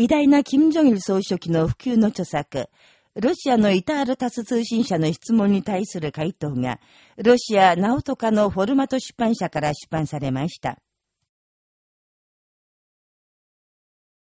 偉大な金正日総書記の普及の著作、ロシアのイタールタス通信社の質問に対する回答が、ロシアナオトカのフォルマト出版社から出版されました。